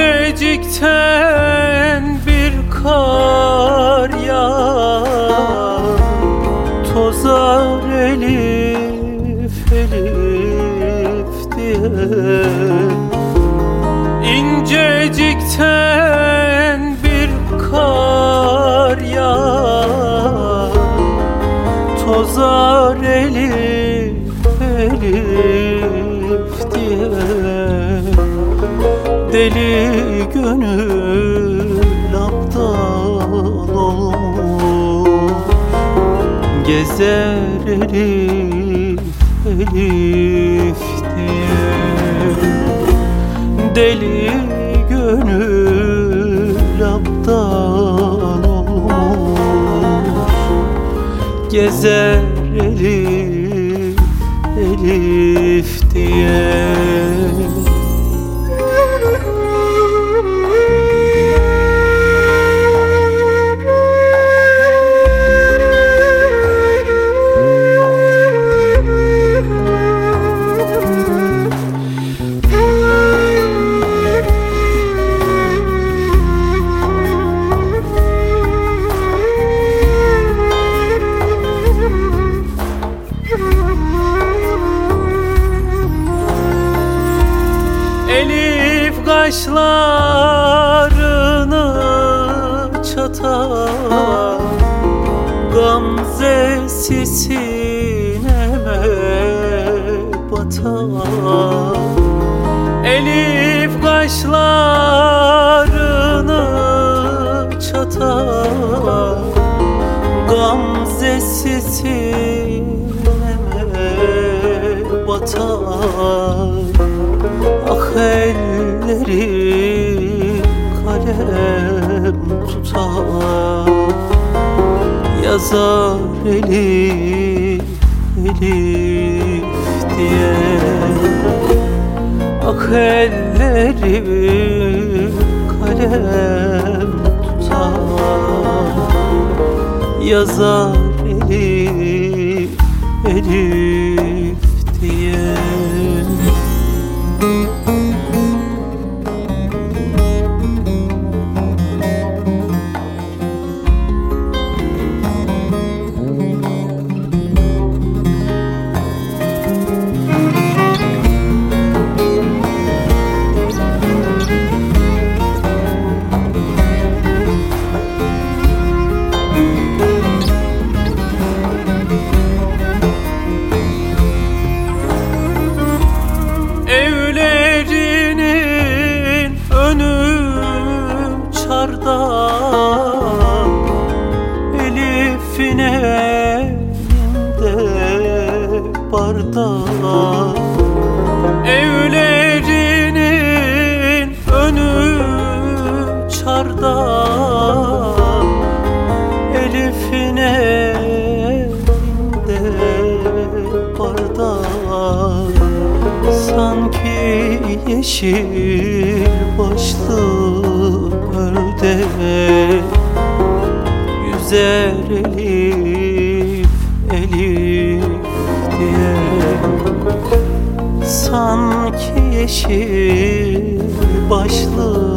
İncecikten bir kar yağar. Tozar elif elif diye. İncecikten bir kar yağar. Tozar elif Deli gönül aptal olmuş Gezer elif elif diye. Deli gönül aptal olmuş Gezer elif elif diye kaşlarını çatar. Gamzesi sineme batar Elif kaşlarını çatar. Gamzesi sineme batar Ah elleri kalem tutar. Yazar elif elif diye. Ah elleri kalem tutar. Yazar elif elif Elif'in elinde barda Evlerinin önü çarda. Elif'in elinde barda Sanki yeşil başlı Yüzer elif elif diye. Sanki yeşil başlı